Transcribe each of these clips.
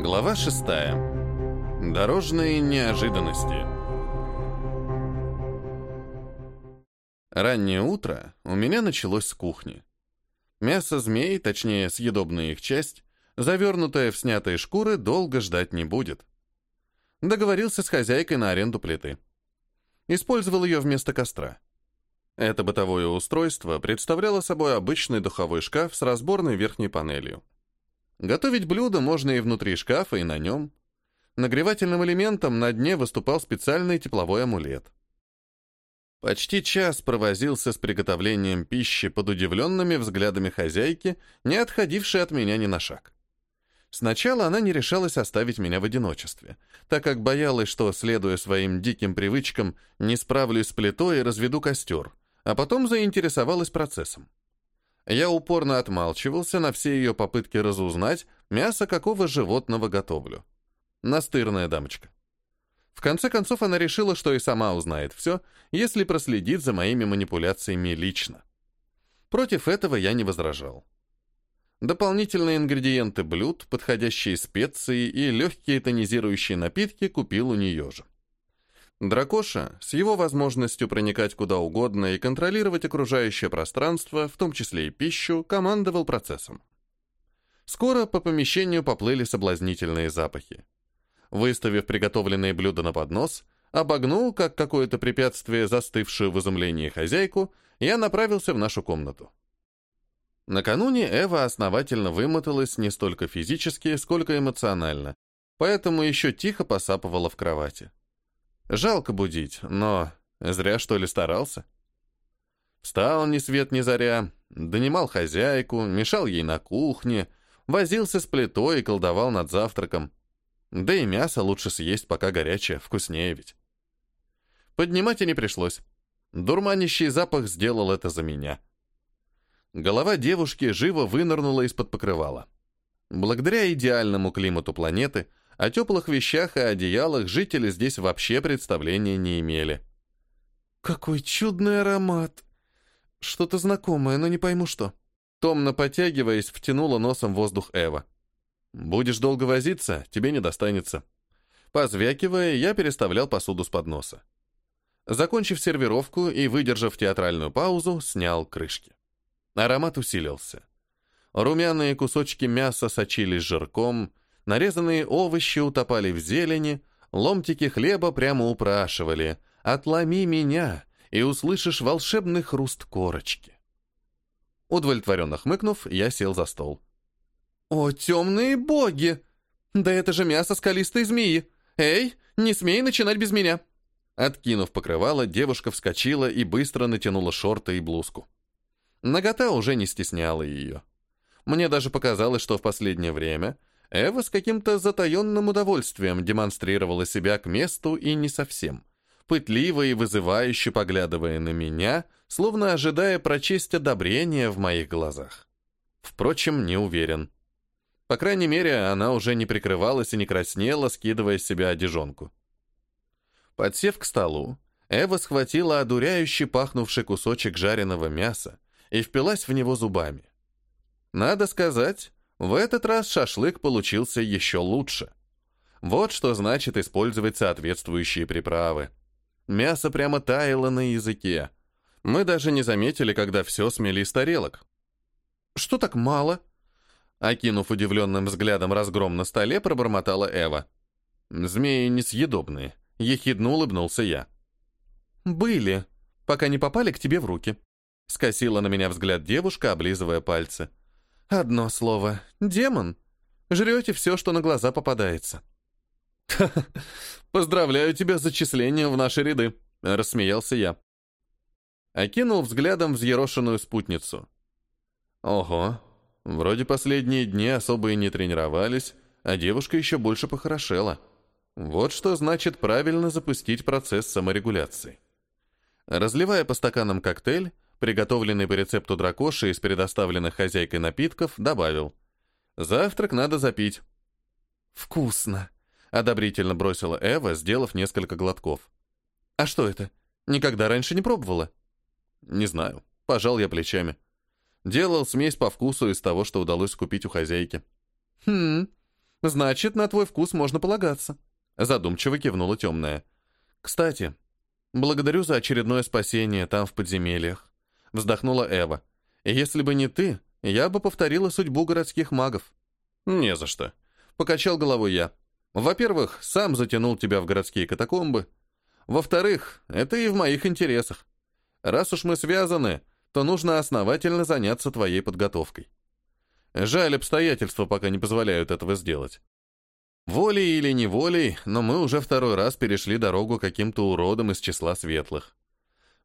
Глава шестая. Дорожные неожиданности. Раннее утро у меня началось с кухни. Мясо змей, точнее, съедобная их часть, завернутая в снятые шкуры, долго ждать не будет. Договорился с хозяйкой на аренду плиты. Использовал ее вместо костра. Это бытовое устройство представляло собой обычный духовой шкаф с разборной верхней панелью. Готовить блюдо можно и внутри шкафа, и на нем. Нагревательным элементом на дне выступал специальный тепловой амулет. Почти час провозился с приготовлением пищи под удивленными взглядами хозяйки, не отходившей от меня ни на шаг. Сначала она не решалась оставить меня в одиночестве, так как боялась, что, следуя своим диким привычкам, не справлюсь с плитой и разведу костер, а потом заинтересовалась процессом. Я упорно отмалчивался на все ее попытки разузнать, мясо какого животного готовлю. Настырная дамочка. В конце концов, она решила, что и сама узнает все, если проследит за моими манипуляциями лично. Против этого я не возражал. Дополнительные ингредиенты блюд, подходящие специи и легкие тонизирующие напитки купил у нее же. Дракоша, с его возможностью проникать куда угодно и контролировать окружающее пространство, в том числе и пищу, командовал процессом. Скоро по помещению поплыли соблазнительные запахи. Выставив приготовленные блюда на поднос, обогнул, как какое-то препятствие, застывшую в изумлении хозяйку, я направился в нашу комнату. Накануне Эва основательно вымоталась не столько физически, сколько эмоционально, поэтому еще тихо посапывала в кровати. Жалко будить, но зря, что ли, старался. Встал ни свет ни заря, донимал хозяйку, мешал ей на кухне, возился с плитой и колдовал над завтраком. Да и мясо лучше съесть, пока горячее, вкуснее ведь. Поднимать и не пришлось. Дурманящий запах сделал это за меня. Голова девушки живо вынырнула из-под покрывала. Благодаря идеальному климату планеты о теплых вещах и одеялах жители здесь вообще представления не имели. «Какой чудный аромат! Что-то знакомое, но не пойму что». Томно потягиваясь, втянула носом воздух Эва. «Будешь долго возиться, тебе не достанется». Позвякивая, я переставлял посуду с подноса. Закончив сервировку и выдержав театральную паузу, снял крышки. Аромат усилился. Румяные кусочки мяса сочились жирком, Нарезанные овощи утопали в зелени, ломтики хлеба прямо упрашивали «Отломи меня, и услышишь волшебный хруст корочки». Удовлетворенно хмыкнув, я сел за стол. «О, темные боги! Да это же мясо скалистой змеи! Эй, не смей начинать без меня!» Откинув покрывало, девушка вскочила и быстро натянула шорты и блузку. Нагота уже не стесняла ее. Мне даже показалось, что в последнее время Эва с каким-то затаенным удовольствием демонстрировала себя к месту и не совсем, пытливо и вызывающе поглядывая на меня, словно ожидая прочесть одобрение в моих глазах. Впрочем, не уверен. По крайней мере, она уже не прикрывалась и не краснела, скидывая с себя одежонку. Подсев к столу, Эва схватила одуряющий пахнувший кусочек жареного мяса и впилась в него зубами. Надо сказать, в этот раз шашлык получился еще лучше. Вот что значит использовать соответствующие приправы. Мясо прямо таяло на языке. Мы даже не заметили, когда все смели с тарелок. «Что так мало?» Окинув удивленным взглядом разгром на столе, пробормотала Эва. «Змеи несъедобные», — ехидно улыбнулся я. «Были, пока не попали к тебе в руки», — скосила на меня взгляд девушка, облизывая пальцы. Одно слово. Демон. Жрете все, что на глаза попадается. Поздравляю тебя с зачислением в наши ряды, рассмеялся я. Окинул взглядом взъерошенную спутницу. Ого, вроде последние дни особо и не тренировались, а девушка еще больше похорошела. Вот что значит правильно запустить процесс саморегуляции. Разливая по стаканам коктейль, приготовленный по рецепту дракоши из предоставленных хозяйкой напитков, добавил. «Завтрак надо запить». «Вкусно», — одобрительно бросила Эва, сделав несколько глотков. «А что это? Никогда раньше не пробовала?» «Не знаю», — пожал я плечами. Делал смесь по вкусу из того, что удалось купить у хозяйки. «Хм, Значит, на твой вкус можно полагаться. Задумчиво кивнула темная. Кстати, благодарю за очередное спасение там в подземельях. Вздохнула Эва. Если бы не ты, я бы повторила судьбу городских магов. Не за что. Покачал головой я. Во-первых, сам затянул тебя в городские катакомбы. Во-вторых, это и в моих интересах. Раз уж мы связаны, то нужно основательно заняться твоей подготовкой. Жаль, обстоятельства пока не позволяют этого сделать. Волей или неволей, но мы уже второй раз перешли дорогу каким-то уродом из числа светлых.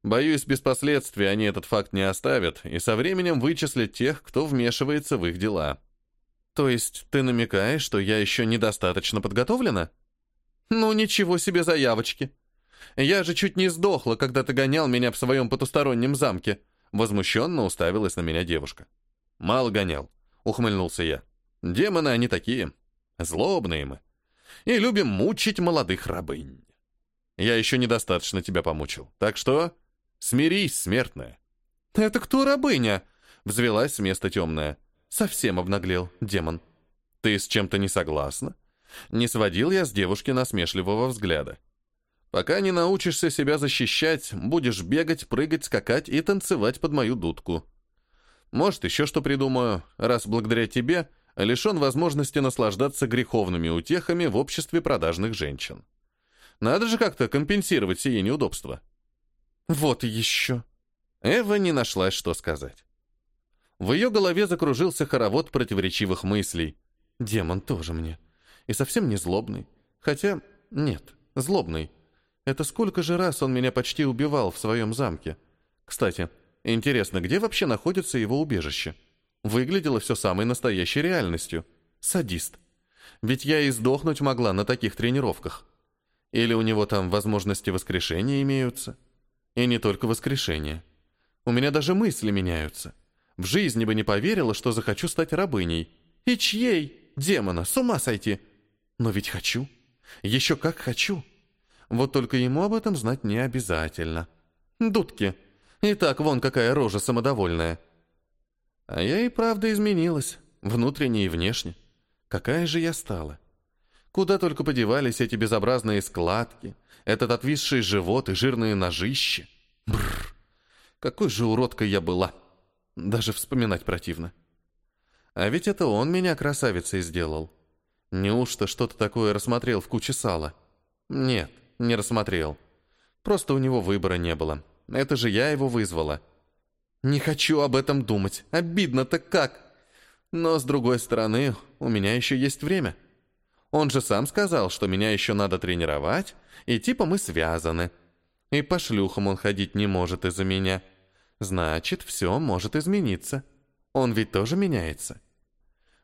Боюсь, без последствий они этот факт не оставят и со временем вычислят тех, кто вмешивается в их дела. То есть ты намекаешь, что я еще недостаточно подготовлена? Ну, ничего себе заявочки. Я же чуть не сдохла, когда ты гонял меня в своем потустороннем замке. Возмущенно уставилась на меня девушка. Мало гонял, ухмыльнулся я. Демоны они такие. Злобные мы. И любим мучить молодых рабынь. Я еще недостаточно тебя помучил. Так что смирись, смертная. Это кто рабыня? Взвелась с места темная. Совсем обнаглел, демон. Ты с чем-то не согласна? Не сводил я с девушки насмешливого взгляда. Пока не научишься себя защищать, будешь бегать, прыгать, скакать и танцевать под мою дудку. Может, еще что придумаю, раз благодаря тебе лишен возможности наслаждаться греховными утехами в обществе продажных женщин. Надо же как-то компенсировать сие неудобства. Вот еще. Эва не нашлась, что сказать. В ее голове закружился хоровод противоречивых мыслей. Демон тоже мне. И совсем не злобный. Хотя, нет, злобный. Это сколько же раз он меня почти убивал в своем замке. Кстати, интересно, где вообще находится его убежище? Выглядело все самой настоящей реальностью. Садист. Ведь я и сдохнуть могла на таких тренировках. Или у него там возможности воскрешения имеются? И не только воскрешения. У меня даже мысли меняются. В жизни бы не поверила, что захочу стать рабыней. И чьей? Демона, с ума сойти. Но ведь хочу. Еще как хочу. Вот только ему об этом знать не обязательно. Дудки. Итак, вон какая рожа самодовольная. А я и правда изменилась, внутренне и внешне. Какая же я стала? Куда только подевались эти безобразные складки, этот отвисший живот и жирные ножищи. Бррр, какой же уродкой я была. Даже вспоминать противно. А ведь это он меня красавицей сделал. Неужто что-то такое рассмотрел в куче сала? Нет, не рассмотрел. Просто у него выбора не было. Это же я его вызвала. Не хочу об этом думать. Обидно-то как. Но, с другой стороны, у меня еще есть время. Он же сам сказал, что меня еще надо тренировать, и типа мы связаны. И по шлюхам он ходить не может из-за меня. Значит, все может измениться. Он ведь тоже меняется.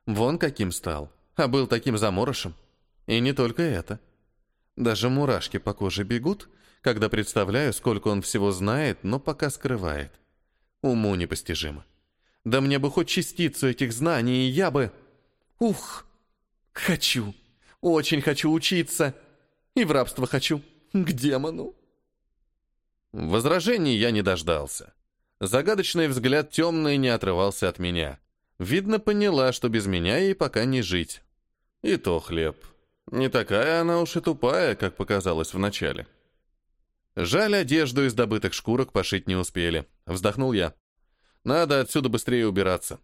Вон каким стал, а был таким заморышем. И не только это. Даже мурашки по коже бегут, когда представляю, сколько он всего знает, но пока скрывает. Уму непостижимо. Да мне бы хоть частицу этих знаний, и я бы... Ух! Хочу! Очень хочу учиться! И в рабство хочу! К демону!» Возражений я не дождался. Загадочный взгляд темный не отрывался от меня. Видно, поняла, что без меня ей пока не жить. И то хлеб. Не такая она уж и тупая, как показалось вначале. Жаль, одежду из добытых шкурок пошить не успели. Вздохнул я. Надо отсюда быстрее убираться.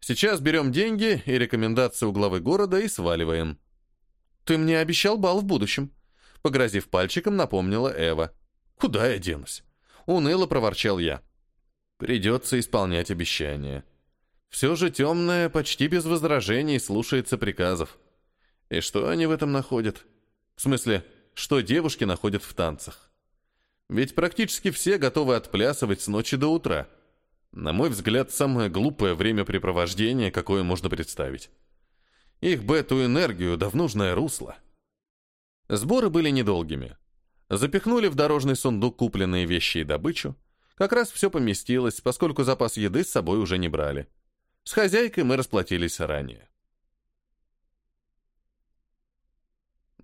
Сейчас берем деньги и рекомендации у главы города и сваливаем. Ты мне обещал бал в будущем. Погрозив пальчиком, напомнила Эва. Куда я денусь? Уныло проворчал я. Придется исполнять обещание. Все же темное почти без возражений слушается приказов. И что они в этом находят? В смысле, что девушки находят в танцах? Ведь практически все готовы отплясывать с ночи до утра. На мой взгляд, самое глупое времяпрепровождение, какое можно представить. Их бы эту энергию да в нужное русло. Сборы были недолгими. Запихнули в дорожный сундук купленные вещи и добычу. Как раз все поместилось, поскольку запас еды с собой уже не брали. С хозяйкой мы расплатились ранее.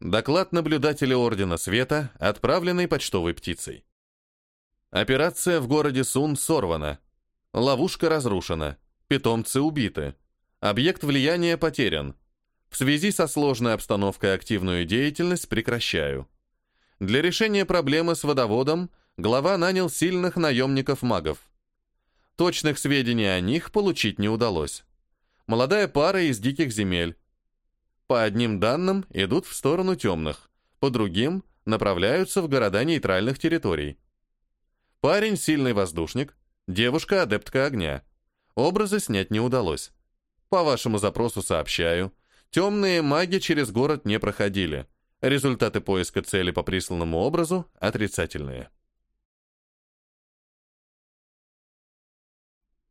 Доклад наблюдателя Ордена Света, отправленный почтовой птицей. Операция в городе Сун сорвана. Ловушка разрушена. Питомцы убиты. Объект влияния потерян. В связи со сложной обстановкой активную деятельность прекращаю. Для решения проблемы с водоводом глава нанял сильных наемников-магов. Точных сведений о них получить не удалось. Молодая пара из диких земель. По одним данным идут в сторону темных, по другим направляются в города нейтральных территорий. Парень – сильный воздушник, девушка – адептка огня. Образы снять не удалось. По вашему запросу сообщаю. Темные маги через город не проходили. Результаты поиска цели по присланному образу отрицательные.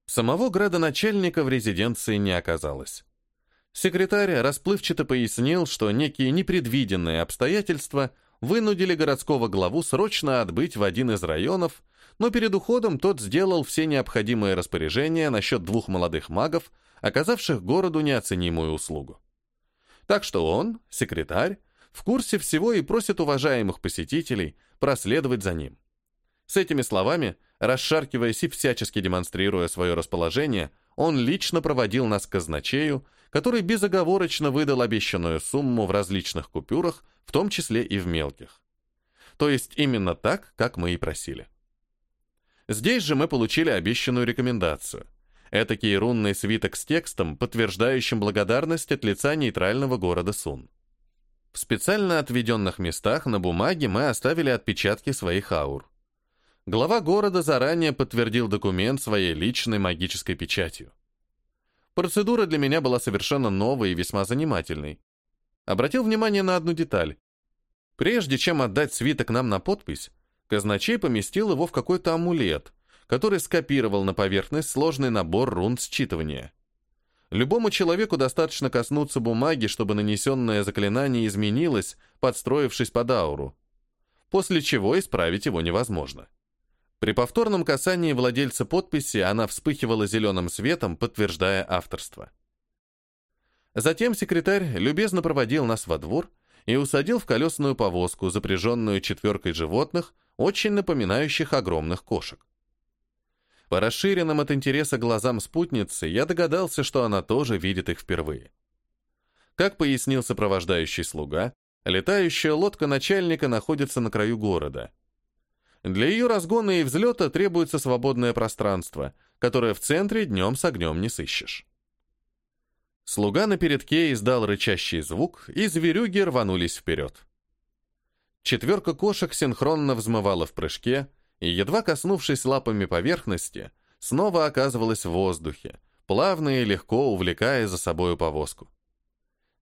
Самого градоначальника в резиденции не оказалось. Секретарь расплывчато пояснил, что некие непредвиденные обстоятельства вынудили городского главу срочно отбыть в один из районов, но перед уходом тот сделал все необходимые распоряжения насчет двух молодых магов, оказавших городу неоценимую услугу. Так что он, секретарь, в курсе всего и просит уважаемых посетителей проследовать за ним. С этими словами, расшаркиваясь и всячески демонстрируя свое расположение, он лично проводил нас к казначею, который безоговорочно выдал обещанную сумму в различных купюрах, в том числе и в мелких. То есть именно так, как мы и просили. Здесь же мы получили обещанную рекомендацию. Этакий рунный свиток с текстом, подтверждающим благодарность от лица нейтрального города Сун. В специально отведенных местах на бумаге мы оставили отпечатки своих аур. Глава города заранее подтвердил документ своей личной магической печатью. Процедура для меня была совершенно новой и весьма занимательной. Обратил внимание на одну деталь. Прежде чем отдать свиток нам на подпись, казначей поместил его в какой-то амулет, который скопировал на поверхность сложный набор рун считывания. Любому человеку достаточно коснуться бумаги, чтобы нанесенное заклинание изменилось, подстроившись под ауру, после чего исправить его невозможно. При повторном касании владельца подписи она вспыхивала зеленым светом, подтверждая авторство. Затем секретарь любезно проводил нас во двор и усадил в колесную повозку, запряженную четверкой животных, очень напоминающих огромных кошек. По расширенным от интереса глазам спутницы я догадался, что она тоже видит их впервые. Как пояснил сопровождающий слуга, летающая лодка начальника находится на краю города. Для ее разгона и взлета требуется свободное пространство, которое в центре днем с огнем не сыщешь. Слуга на передке издал рычащий звук, и зверюги рванулись вперед. Четверка кошек синхронно взмывала в прыжке, и, едва коснувшись лапами поверхности, снова оказывалась в воздухе, плавно и легко увлекая за собою повозку.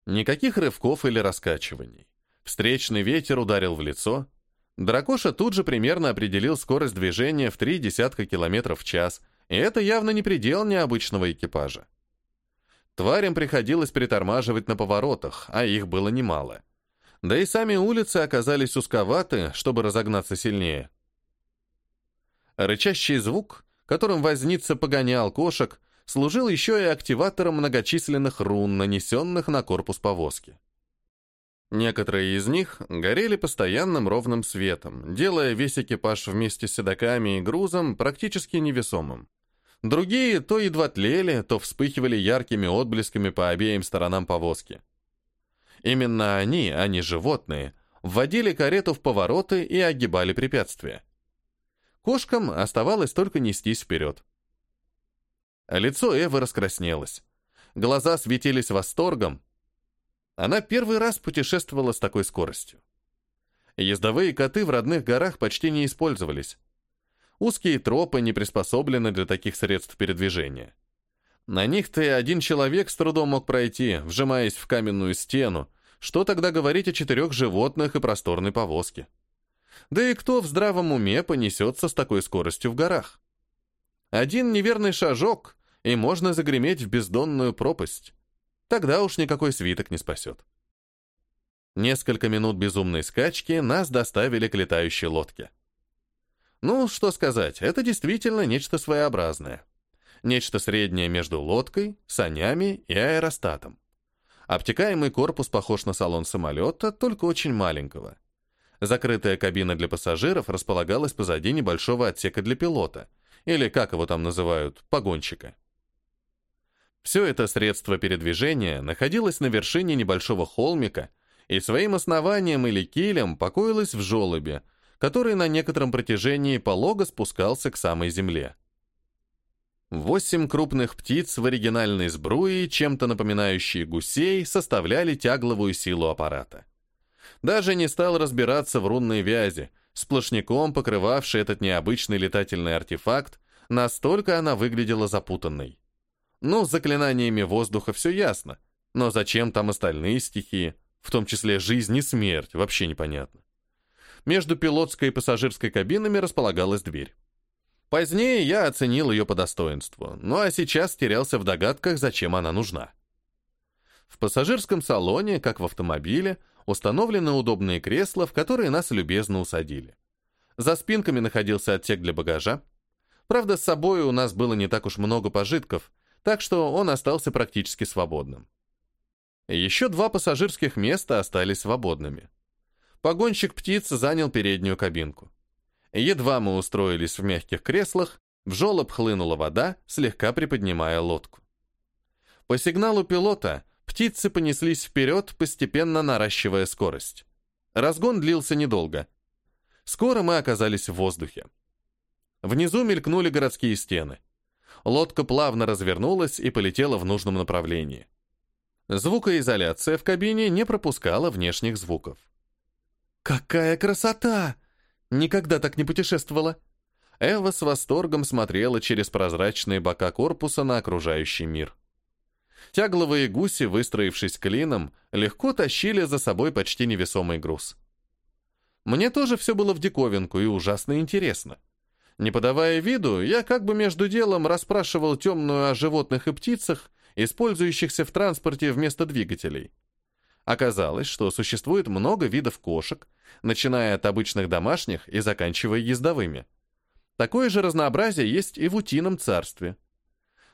Никаких рывков или раскачиваний. Встречный ветер ударил в лицо. Дракоша тут же примерно определил скорость движения в три десятка километров в час, и это явно не предел необычного экипажа. Тварям приходилось притормаживать на поворотах, а их было немало. Да и сами улицы оказались узковаты, чтобы разогнаться сильнее. Рычащий звук, которым возница погонял кошек, служил еще и активатором многочисленных рун, нанесенных на корпус повозки. Некоторые из них горели постоянным ровным светом, делая весь экипаж вместе с седоками и грузом практически невесомым. Другие то едва тлели, то вспыхивали яркими отблесками по обеим сторонам повозки. Именно они, а не животные, вводили карету в повороты и огибали препятствия. Кошкам оставалось только нестись вперед. Лицо Эвы раскраснелось. Глаза светились восторгом. Она первый раз путешествовала с такой скоростью. Ездовые коты в родных горах почти не использовались. Узкие тропы не приспособлены для таких средств передвижения. На них-то и один человек с трудом мог пройти, вжимаясь в каменную стену, что тогда говорить о четырех животных и просторной повозке. Да и кто в здравом уме понесется с такой скоростью в горах? Один неверный шажок, и можно загреметь в бездонную пропасть. Тогда уж никакой свиток не спасет. Несколько минут безумной скачки нас доставили к летающей лодке. Ну, что сказать, это действительно нечто своеобразное. Нечто среднее между лодкой, санями и аэростатом. Обтекаемый корпус похож на салон самолета, только очень маленького. Закрытая кабина для пассажиров располагалась позади небольшого отсека для пилота, или, как его там называют, погонщика. Все это средство передвижения находилось на вершине небольшого холмика и своим основанием или килем покоилось в желобе, который на некотором протяжении полого спускался к самой земле. Восемь крупных птиц в оригинальной сбруе, чем-то напоминающие гусей, составляли тягловую силу аппарата. Даже не стал разбираться в рунной вязи, сплошняком покрывавший этот необычный летательный артефакт, настолько она выглядела запутанной. Ну, с заклинаниями воздуха все ясно, но зачем там остальные стихии, в том числе жизнь и смерть, вообще непонятно. Между пилотской и пассажирской кабинами располагалась дверь. Позднее я оценил ее по достоинству, ну а сейчас терялся в догадках, зачем она нужна. В пассажирском салоне, как в автомобиле, установлены удобные кресла, в которые нас любезно усадили. За спинками находился отсек для багажа. Правда, с собой у нас было не так уж много пожитков, так что он остался практически свободным. Еще два пассажирских места остались свободными. Погонщик птиц занял переднюю кабинку. Едва мы устроились в мягких креслах, в жёлоб хлынула вода, слегка приподнимая лодку. По сигналу пилота птицы понеслись вперед, постепенно наращивая скорость. Разгон длился недолго. Скоро мы оказались в воздухе. Внизу мелькнули городские стены. Лодка плавно развернулась и полетела в нужном направлении. Звукоизоляция в кабине не пропускала внешних звуков. «Какая красота!» Никогда так не путешествовала. Эва с восторгом смотрела через прозрачные бока корпуса на окружающий мир. Тягловые гуси, выстроившись клином, легко тащили за собой почти невесомый груз. Мне тоже все было в диковинку и ужасно интересно. Не подавая виду, я как бы между делом расспрашивал темную о животных и птицах, использующихся в транспорте вместо двигателей. Оказалось, что существует много видов кошек, начиная от обычных домашних и заканчивая ездовыми. Такое же разнообразие есть и в утином царстве.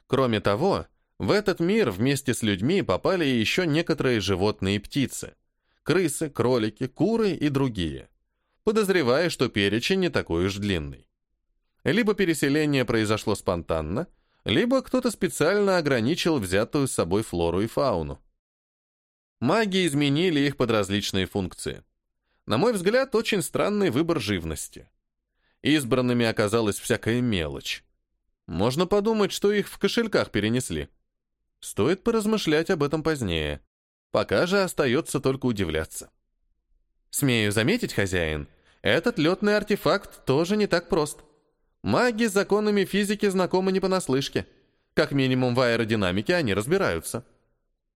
Кроме того, в этот мир вместе с людьми попали еще некоторые животные и птицы. Крысы, кролики, куры и другие. Подозревая, что перечень не такой уж длинный. Либо переселение произошло спонтанно, либо кто-то специально ограничил взятую с собой флору и фауну. Маги изменили их под различные функции. На мой взгляд, очень странный выбор живности. Избранными оказалась всякая мелочь. Можно подумать, что их в кошельках перенесли. Стоит поразмышлять об этом позднее. Пока же остается только удивляться. Смею заметить, хозяин, этот летный артефакт тоже не так прост. Маги с законами физики знакомы не понаслышке. Как минимум в аэродинамике они разбираются.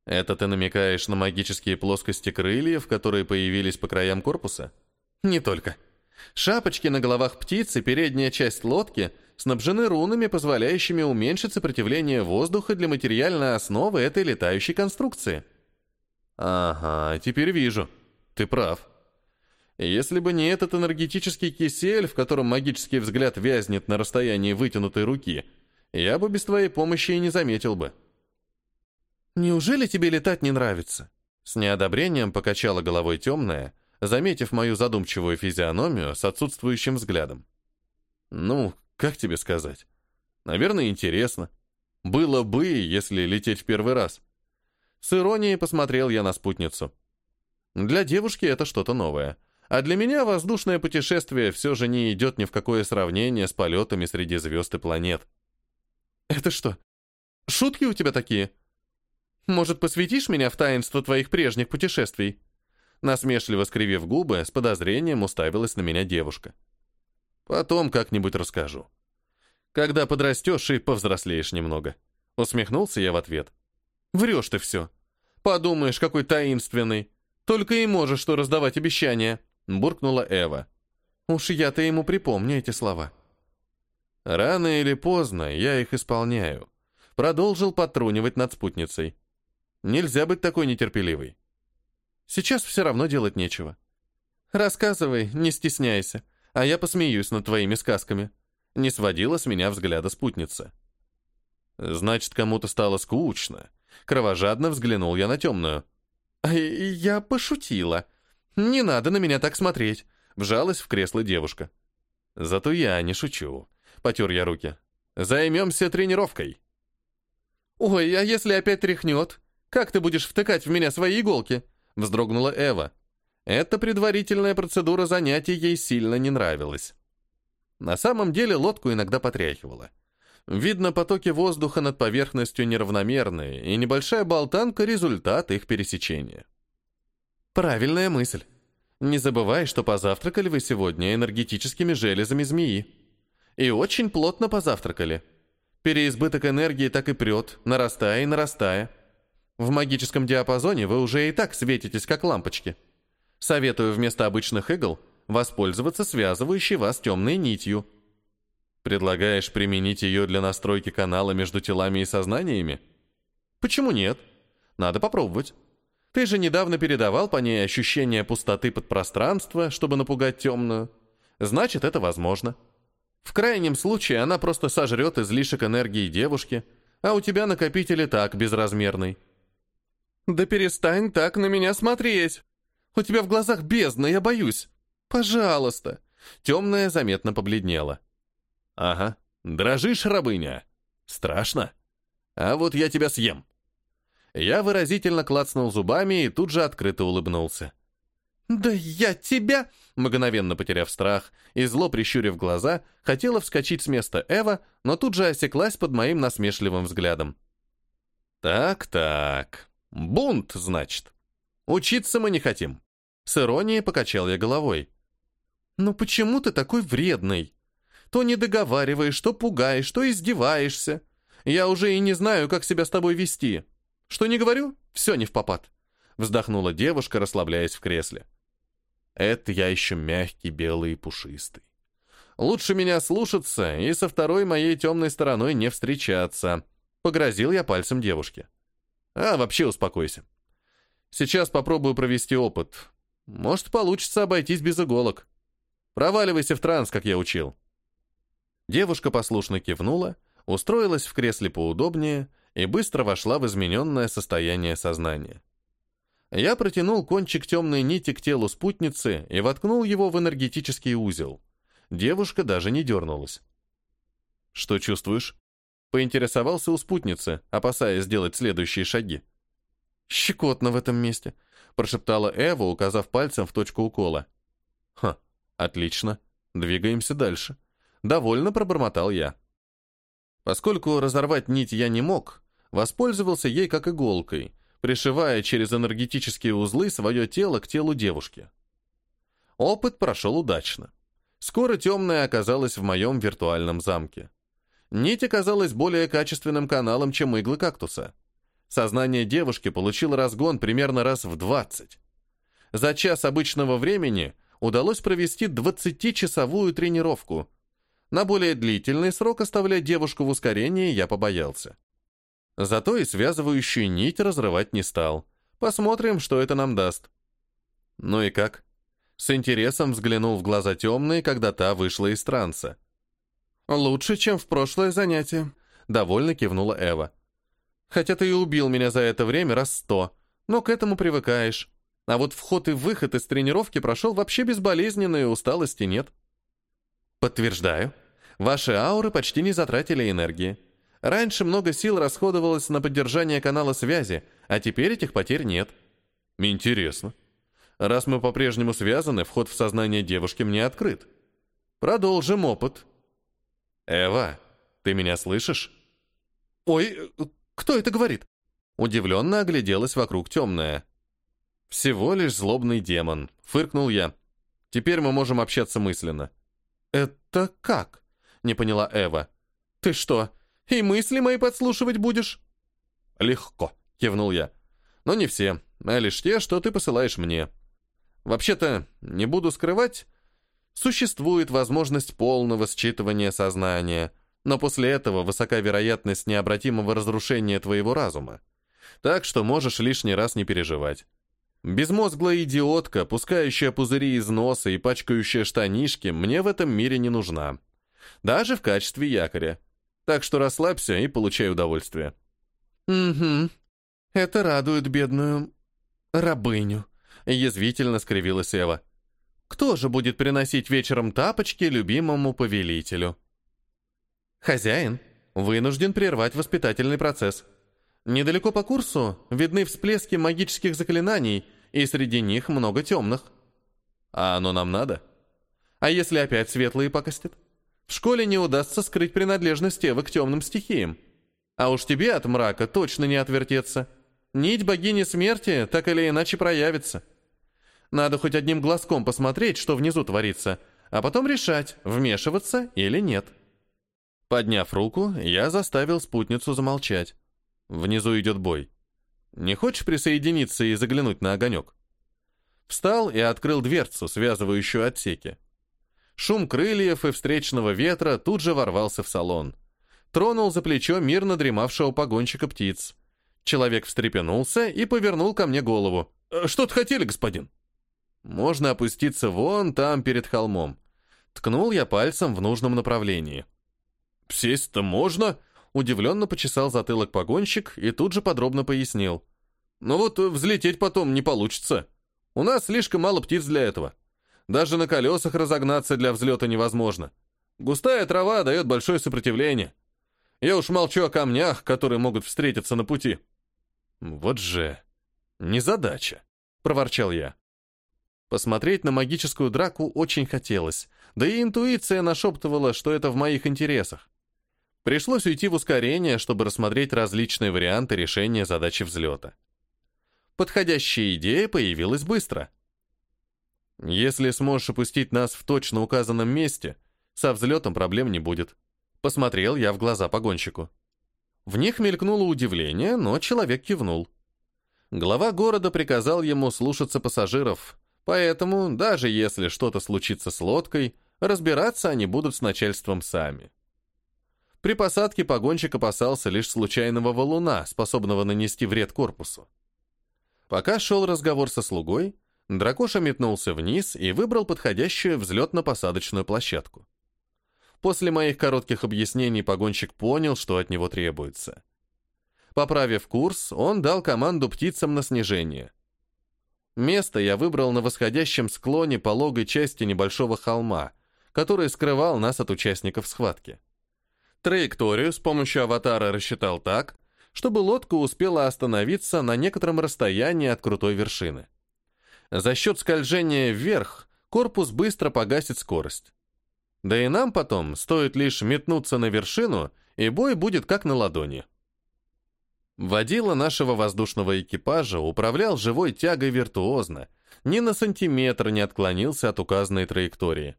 Это ты намекаешь на магические плоскости крыльев, которые появились по краям корпуса? Не только. Шапочки на головах птиц и передняя часть лодки снабжены рунами, позволяющими уменьшить сопротивление воздуха для материальной основы этой летающей конструкции. Ага, теперь вижу. Ты прав. Если бы не этот энергетический кисель, в котором магический взгляд вязнет на расстоянии вытянутой руки, я бы без твоей помощи и не заметил бы. «Неужели тебе летать не нравится?» С неодобрением покачала головой темная, заметив мою задумчивую физиономию с отсутствующим взглядом. «Ну, как тебе сказать? Наверное, интересно. Было бы, если лететь в первый раз». С иронией посмотрел я на спутницу. Для девушки это что-то новое. А для меня воздушное путешествие все же не идет ни в какое сравнение с полетами среди звезд и планет. «Это что, шутки у тебя такие?» Может, посвятишь меня в таинство твоих прежних путешествий?» Насмешливо скривив губы, с подозрением уставилась на меня девушка. «Потом как-нибудь расскажу. Когда подрастешь и повзрослеешь немного». Усмехнулся я в ответ. «Врешь ты все. Подумаешь, какой таинственный. Только и можешь что раздавать обещания», — буркнула Эва. «Уж я-то ему припомню эти слова». «Рано или поздно я их исполняю», — продолжил потрунивать над спутницей. Нельзя быть такой нетерпеливой. Сейчас все равно делать нечего. Рассказывай, не стесняйся, а я посмеюсь над твоими сказками. Не сводила с меня взгляда спутница. Значит, кому-то стало скучно. Кровожадно взглянул я на темную. А я пошутила. Не надо на меня так смотреть. Вжалась в кресло девушка. Зато я не шучу. Потер я руки. Займемся тренировкой. «Ой, а если опять тряхнет? Как ты будешь втыкать в меня свои иголки?» — вздрогнула Эва. Эта предварительная процедура занятий ей сильно не нравилась. На самом деле лодку иногда потряхивала. Видно, потоки воздуха над поверхностью неравномерные, и небольшая болтанка — результат их пересечения. Правильная мысль. Не забывай, что позавтракали вы сегодня энергетическими железами змеи. И очень плотно позавтракали. Переизбыток энергии так и прет, нарастая и нарастая. В магическом диапазоне вы уже и так светитесь, как лампочки. Советую вместо обычных игл воспользоваться связывающей вас темной нитью. Предлагаешь применить ее для настройки канала между телами и сознаниями? Почему нет? Надо попробовать. Ты же недавно передавал по ней ощущение пустоты подпространства, чтобы напугать темную. Значит, это возможно. В крайнем случае она просто сожрет излишек энергии девушки, а у тебя накопитель и так безразмерный. «Да перестань так на меня смотреть! У тебя в глазах бездна, я боюсь! Пожалуйста!» Темная заметно побледнела. «Ага, дрожишь, рабыня? Страшно? А вот я тебя съем!» Я выразительно клацнул зубами и тут же открыто улыбнулся. «Да я тебя!» Мгновенно потеряв страх и зло прищурив глаза, хотела вскочить с места Эва, но тут же осеклась под моим насмешливым взглядом. «Так-так. Бунт, значит. Учиться мы не хотим». С иронией покачал я головой. «Ну почему ты такой вредный? То не договариваешь, то пугаешь, то издеваешься. Я уже и не знаю, как себя с тобой вести. Что не говорю, все не в попад. Вздохнула девушка, расслабляясь в кресле. Это я еще мягкий, белый и пушистый. Лучше меня слушаться и со второй моей темной стороной не встречаться. Погрозил я пальцем девушке. А, вообще успокойся. Сейчас попробую провести опыт. Может, получится обойтись без иголок. Проваливайся в транс, как я учил. Девушка послушно кивнула, устроилась в кресле поудобнее и быстро вошла в измененное состояние сознания. Я протянул кончик темной нити к телу спутницы и воткнул его в энергетический узел. Девушка даже не дернулась. «Что чувствуешь?» Поинтересовался у спутницы, опасаясь сделать следующие шаги. «Щекотно в этом месте», — прошептала Эва, указав пальцем в точку укола. «Ха, отлично. Двигаемся дальше». Довольно пробормотал я. Поскольку разорвать нить я не мог, воспользовался ей как иголкой, пришивая через энергетические узлы свое тело к телу девушки. Опыт прошел удачно. Скоро темная оказалась в моем виртуальном замке. Нить оказалась более качественным каналом, чем иглы кактуса. Сознание девушки получило разгон примерно раз в 20. За час обычного времени удалось провести 20-часовую тренировку – на более длительный срок оставлять девушку в ускорении я побоялся. Зато и связывающую нить разрывать не стал. Посмотрим, что это нам даст. Ну и как? С интересом взглянул в глаза темные, когда та вышла из транса. «Лучше, чем в прошлое занятие», — довольно кивнула Эва. «Хотя ты и убил меня за это время раз сто, но к этому привыкаешь. А вот вход и выход из тренировки прошел вообще безболезненно, и усталости нет». «Подтверждаю», Ваши ауры почти не затратили энергии. Раньше много сил расходовалось на поддержание канала связи, а теперь этих потерь нет. Интересно. Раз мы по-прежнему связаны, вход в сознание девушки мне открыт. Продолжим опыт. Эва, ты меня слышишь? Ой, кто это говорит? Удивленно огляделась вокруг темная. Всего лишь злобный демон, фыркнул я. Теперь мы можем общаться мысленно. Это как? не поняла Эва. «Ты что, и мысли мои подслушивать будешь?» «Легко», — кивнул я. «Но не все, а лишь те, что ты посылаешь мне. Вообще-то, не буду скрывать, существует возможность полного считывания сознания, но после этого высока вероятность необратимого разрушения твоего разума. Так что можешь лишний раз не переживать». Безмозглая идиотка, пускающая пузыри из носа и пачкающая штанишки, мне в этом мире не нужна даже в качестве якоря. Так что расслабься и получай удовольствие. Угу. Это радует бедную рабыню, язвительно скривилась Эва. Кто же будет приносить вечером тапочки любимому повелителю? Хозяин вынужден прервать воспитательный процесс. Недалеко по курсу видны всплески магических заклинаний, и среди них много темных. А оно нам надо? А если опять светлые покостят? В школе не удастся скрыть принадлежность Эвы к темным стихиям. А уж тебе от мрака точно не отвертеться. Нить богини смерти так или иначе проявится. Надо хоть одним глазком посмотреть, что внизу творится, а потом решать, вмешиваться или нет. Подняв руку, я заставил спутницу замолчать. Внизу идет бой. Не хочешь присоединиться и заглянуть на огонек? Встал и открыл дверцу, связывающую отсеки. Шум крыльев и встречного ветра тут же ворвался в салон. Тронул за плечо мирно дремавшего погонщика птиц. Человек встрепенулся и повернул ко мне голову. «Э, «Что-то хотели, господин?» «Можно опуститься вон там, перед холмом». Ткнул я пальцем в нужном направлении. «Сесть-то можно?» Удивленно почесал затылок погонщик и тут же подробно пояснил. «Но вот взлететь потом не получится. У нас слишком мало птиц для этого. Даже на колесах разогнаться для взлета невозможно. Густая трава дает большое сопротивление. Я уж молчу о камнях, которые могут встретиться на пути». «Вот же... незадача», — проворчал я. Посмотреть на магическую драку очень хотелось, да и интуиция нашептывала, что это в моих интересах. Пришлось уйти в ускорение, чтобы рассмотреть различные варианты решения задачи взлета. Подходящая идея появилась быстро. Если сможешь опустить нас в точно указанном месте, со взлетом проблем не будет. Посмотрел я в глаза погонщику. В них мелькнуло удивление, но человек кивнул. Глава города приказал ему слушаться пассажиров, поэтому, даже если что-то случится с лодкой, разбираться они будут с начальством сами. При посадке погонщик опасался лишь случайного валуна, способного нанести вред корпусу. Пока шел разговор со слугой, дракоша метнулся вниз и выбрал подходящую взлетно-посадочную площадку. После моих коротких объяснений погонщик понял, что от него требуется. Поправив курс, он дал команду птицам на снижение. Место я выбрал на восходящем склоне пологой части небольшого холма, который скрывал нас от участников схватки. Траекторию с помощью аватара рассчитал так, чтобы лодка успела остановиться на некотором расстоянии от крутой вершины. За счет скольжения вверх корпус быстро погасит скорость. Да и нам потом стоит лишь метнуться на вершину, и бой будет как на ладони. Водила нашего воздушного экипажа управлял живой тягой виртуозно, ни на сантиметр не отклонился от указанной траектории.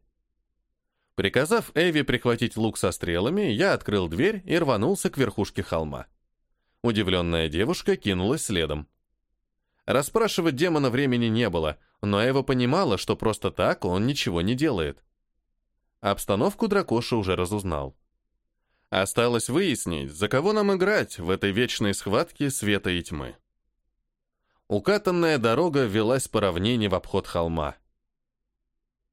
Приказав Эви прихватить лук со стрелами, я открыл дверь и рванулся к верхушке холма. Удивленная девушка кинулась следом. Расспрашивать демона времени не было, но Эва понимала, что просто так он ничего не делает. Обстановку дракоша уже разузнал. Осталось выяснить, за кого нам играть в этой вечной схватке света и тьмы. Укатанная дорога велась по равнине в обход холма.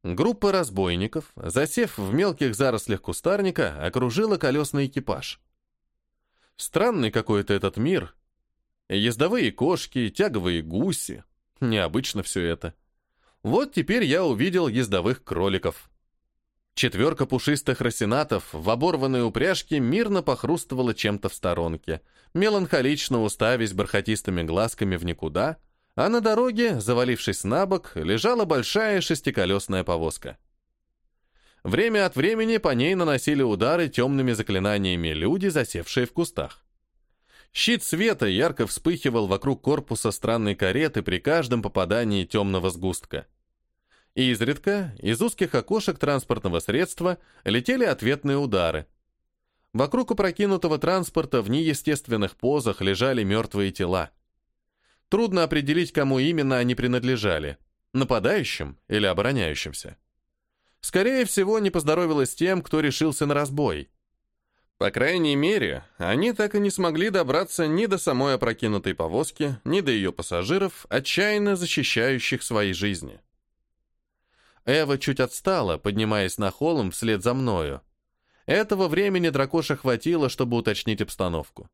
Группа разбойников, засев в мелких зарослях кустарника, окружила колесный экипаж. Странный какой-то этот мир. Ездовые кошки, тяговые гуси. Необычно все это. Вот теперь я увидел ездовых кроликов. Четверка пушистых росинатов в оборванной упряжке мирно похрустывала чем-то в сторонке, меланхолично уставясь бархатистыми глазками в никуда — а на дороге, завалившись на бок, лежала большая шестиколесная повозка. Время от времени по ней наносили удары темными заклинаниями люди, засевшие в кустах. Щит света ярко вспыхивал вокруг корпуса странной кареты при каждом попадании темного сгустка. И изредка из узких окошек транспортного средства летели ответные удары. Вокруг опрокинутого транспорта в неестественных позах лежали мертвые тела. Трудно определить, кому именно они принадлежали – нападающим или обороняющимся. Скорее всего, не поздоровилось тем, кто решился на разбой. По крайней мере, они так и не смогли добраться ни до самой опрокинутой повозки, ни до ее пассажиров, отчаянно защищающих свои жизни. Эва чуть отстала, поднимаясь на холм вслед за мною. Этого времени дракоша хватило, чтобы уточнить обстановку.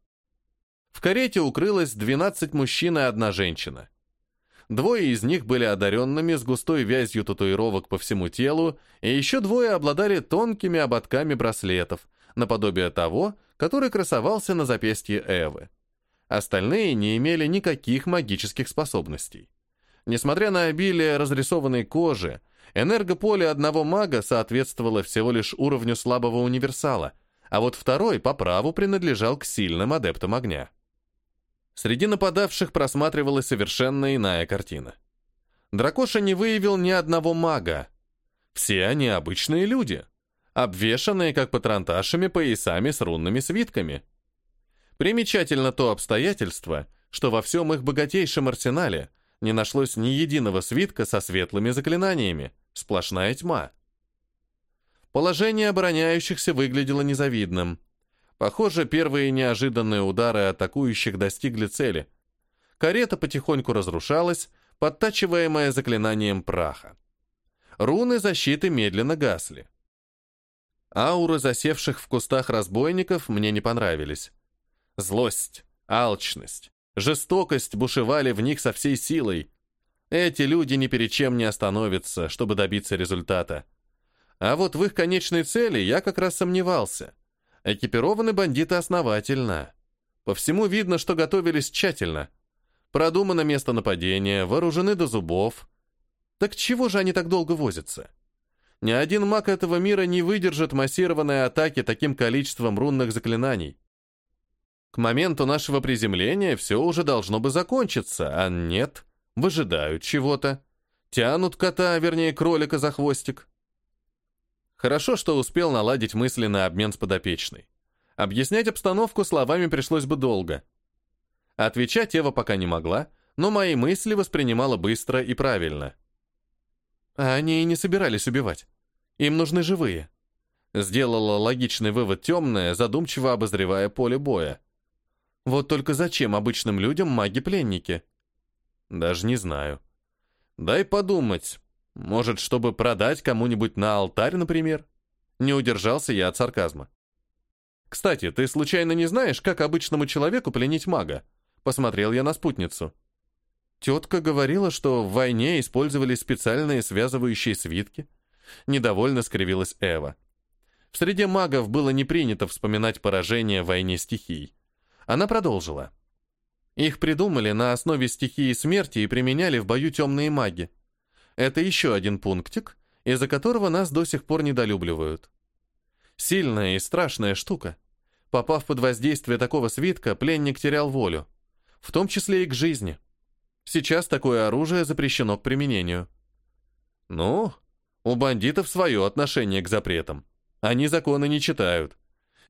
В карете укрылось 12 мужчин и одна женщина. Двое из них были одаренными с густой вязью татуировок по всему телу, и еще двое обладали тонкими ободками браслетов, наподобие того, который красовался на запястье Эвы. Остальные не имели никаких магических способностей. Несмотря на обилие разрисованной кожи, энергополе одного мага соответствовало всего лишь уровню слабого универсала, а вот второй по праву принадлежал к сильным адептам огня. Среди нападавших просматривалась совершенно иная картина. Дракоша не выявил ни одного мага. Все они обычные люди, обвешанные как патронташами поясами с рунными свитками – Примечательно то обстоятельство, что во всем их богатейшем арсенале не нашлось ни единого свитка со светлыми заклинаниями, сплошная тьма. Положение обороняющихся выглядело незавидным. Похоже, первые неожиданные удары атакующих достигли цели. Карета потихоньку разрушалась, подтачиваемая заклинанием праха. Руны защиты медленно гасли. Ауры засевших в кустах разбойников мне не понравились. Злость, алчность, жестокость бушевали в них со всей силой. Эти люди ни перед чем не остановятся, чтобы добиться результата. А вот в их конечной цели я как раз сомневался. Экипированы бандиты основательно. По всему видно, что готовились тщательно. Продумано место нападения, вооружены до зубов. Так чего же они так долго возятся? Ни один маг этого мира не выдержит массированной атаки таким количеством рунных заклинаний. К моменту нашего приземления все уже должно бы закончиться, а нет, выжидают чего-то. Тянут кота, вернее кролика за хвостик. Хорошо, что успел наладить мысленный обмен с подопечной. Объяснять обстановку словами пришлось бы долго. Отвечать Ева пока не могла, но мои мысли воспринимала быстро и правильно. А они и не собирались убивать. Им нужны живые. Сделала логичный вывод темная, задумчиво обозревая поле боя. Вот только зачем обычным людям маги-пленники? Даже не знаю. Дай подумать. Может, чтобы продать кому-нибудь на алтарь, например? Не удержался я от сарказма. Кстати, ты случайно не знаешь, как обычному человеку пленить мага? Посмотрел я на спутницу. Тетка говорила, что в войне использовали специальные связывающие свитки. Недовольно скривилась Эва. В среде магов было не принято вспоминать поражение в войне стихий. Она продолжила. Их придумали на основе стихии смерти и применяли в бою темные маги. Это еще один пунктик, из-за которого нас до сих пор недолюбливают. Сильная и страшная штука. Попав под воздействие такого свитка, пленник терял волю, в том числе и к жизни. Сейчас такое оружие запрещено к применению. Ну, у бандитов свое отношение к запретам. Они законы не читают.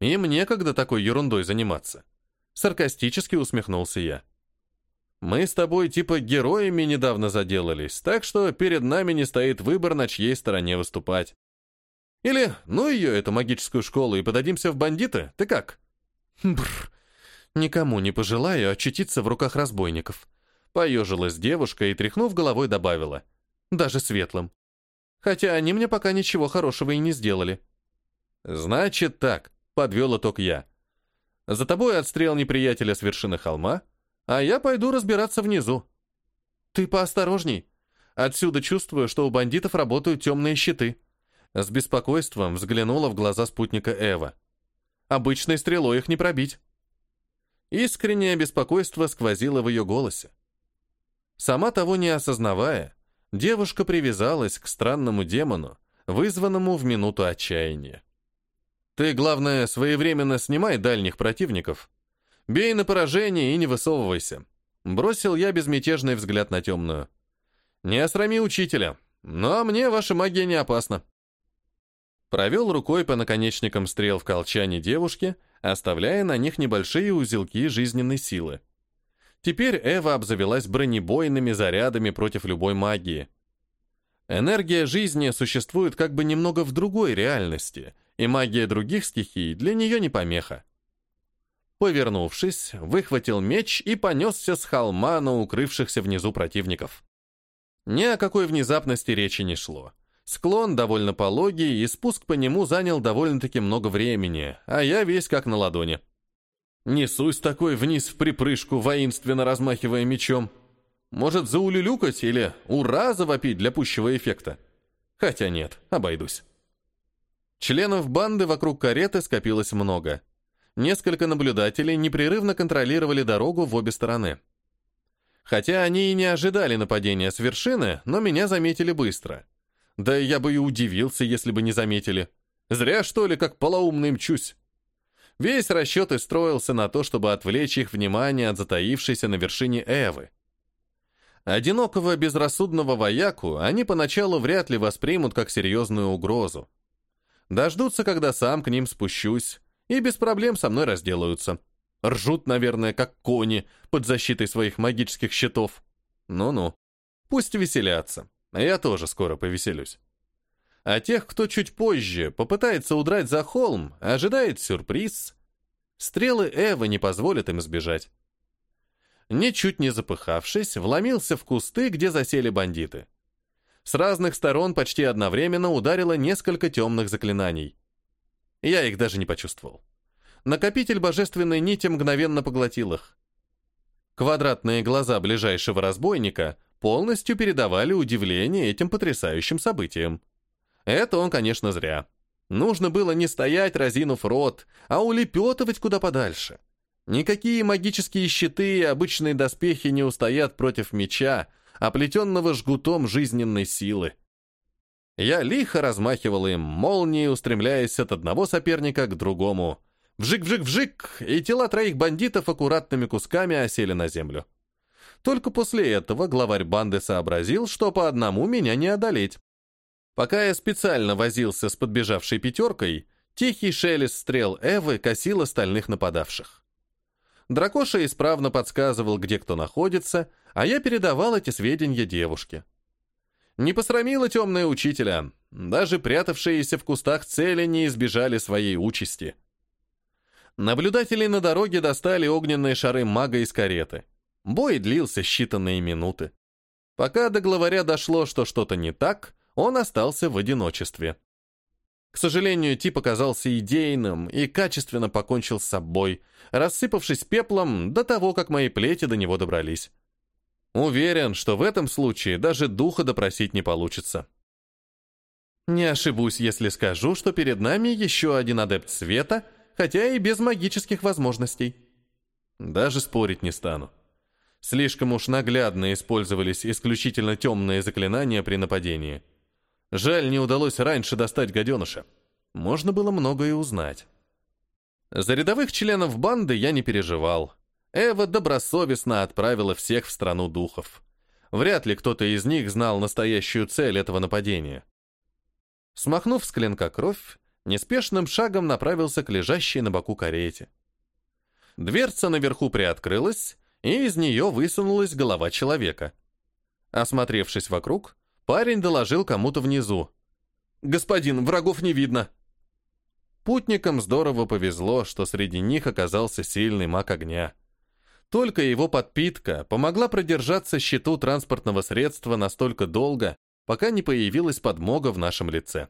Им некогда такой ерундой заниматься. Саркастически усмехнулся я. Мы с тобой типа героями недавно заделались, так что перед нами не стоит выбор, на чьей стороне выступать. Или, ну ее, эту магическую школу, и подадимся в бандиты? Ты как? Бррр. Никому не пожелаю очутиться в руках разбойников. Поежилась девушка и, тряхнув головой, добавила. Даже светлым. Хотя они мне пока ничего хорошего и не сделали. Значит так, подвел итог я. За тобой отстрел неприятеля с вершины холма, а я пойду разбираться внизу. Ты поосторожней. Отсюда чувствую, что у бандитов работают темные щиты. С беспокойством взглянула в глаза спутника Эва. Обычной стрелой их не пробить. Искреннее беспокойство сквозило в ее голосе. Сама того не осознавая, девушка привязалась к странному демону, вызванному в минуту отчаяния. Ты, главное, своевременно снимай дальних противников. Бей на поражение и не высовывайся. Бросил я безмятежный взгляд на темную. Не осрами учителя. А мне ваша магия не опасна. Провел рукой по наконечникам стрел в колчане девушки, оставляя на них небольшие узелки жизненной силы. Теперь Эва обзавелась бронебойными зарядами против любой магии. Энергия жизни существует как бы немного в другой реальности — и магия других стихий для нее не помеха. Повернувшись, выхватил меч и понесся с холма на укрывшихся внизу противников. Ни о какой внезапности речи не шло. Склон довольно пологий, и спуск по нему занял довольно-таки много времени, а я весь как на ладони. Несусь такой вниз в припрыжку, воинственно размахивая мечом. Может, заулюлюкать или «Ура!» завопить для пущего эффекта? Хотя нет, обойдусь. Членов банды вокруг кареты скопилось много. Несколько наблюдателей непрерывно контролировали дорогу в обе стороны. Хотя они и не ожидали нападения с вершины, но меня заметили быстро. Да я бы и удивился, если бы не заметили. Зря, что ли, как полоумный мчусь. Весь расчет и строился на то, чтобы отвлечь их внимание от затаившейся на вершине Эвы. Одинокого безрассудного вояку они поначалу вряд ли воспримут как серьезную угрозу. Дождутся, когда сам к ним спущусь, и без проблем со мной разделаются. Ржут, наверное, как кони под защитой своих магических щитов. Ну-ну, пусть веселятся, я тоже скоро повеселюсь. А тех, кто чуть позже попытается удрать за холм, ожидает сюрприз. Стрелы Эвы не позволят им сбежать. Ничуть не запыхавшись, вломился в кусты, где засели бандиты. С разных сторон почти одновременно ударило несколько темных заклинаний. Я их даже не почувствовал. Накопитель божественной нити мгновенно поглотил их. Квадратные глаза ближайшего разбойника полностью передавали удивление этим потрясающим событием. Это он, конечно, зря. Нужно было не стоять, разинув рот, а улепетывать куда подальше. Никакие магические щиты и обычные доспехи не устоят против меча, оплетенного жгутом жизненной силы. Я лихо размахивал им молнией, устремляясь от одного соперника к другому. Вжик-вжик-вжик, и тела троих бандитов аккуратными кусками осели на землю. Только после этого главарь банды сообразил, что по одному меня не одолеть. Пока я специально возился с подбежавшей пятеркой, тихий шелест стрел Эвы косил остальных нападавших. Дракоша исправно подсказывал, где кто находится, а я передавал эти сведения девушке. Не посрамила темная учителя, даже прятавшиеся в кустах цели не избежали своей участи. Наблюдатели на дороге достали огненные шары мага из кареты. Бой длился считанные минуты. Пока до главаря дошло, что что-то не так, он остался в одиночестве. К сожалению, тип оказался идейным и качественно покончил с собой, рассыпавшись пеплом до того, как мои плети до него добрались. Уверен, что в этом случае даже духа допросить не получится. Не ошибусь, если скажу, что перед нами еще один адепт света, хотя и без магических возможностей. Даже спорить не стану. Слишком уж наглядно использовались исключительно темные заклинания при нападении. Жаль, не удалось раньше достать гаденыша. Можно было многое узнать. За рядовых членов банды я не переживал. Эва добросовестно отправила всех в страну духов. Вряд ли кто-то из них знал настоящую цель этого нападения. Смахнув с клинка кровь, неспешным шагом направился к лежащей на боку карете. Дверца наверху приоткрылась, и из нее высунулась голова человека. Осмотревшись вокруг, Парень доложил кому-то внизу. «Господин, врагов не видно!» Путникам здорово повезло, что среди них оказался сильный маг огня. Только его подпитка помогла продержаться щиту транспортного средства настолько долго, пока не появилась подмога в нашем лице.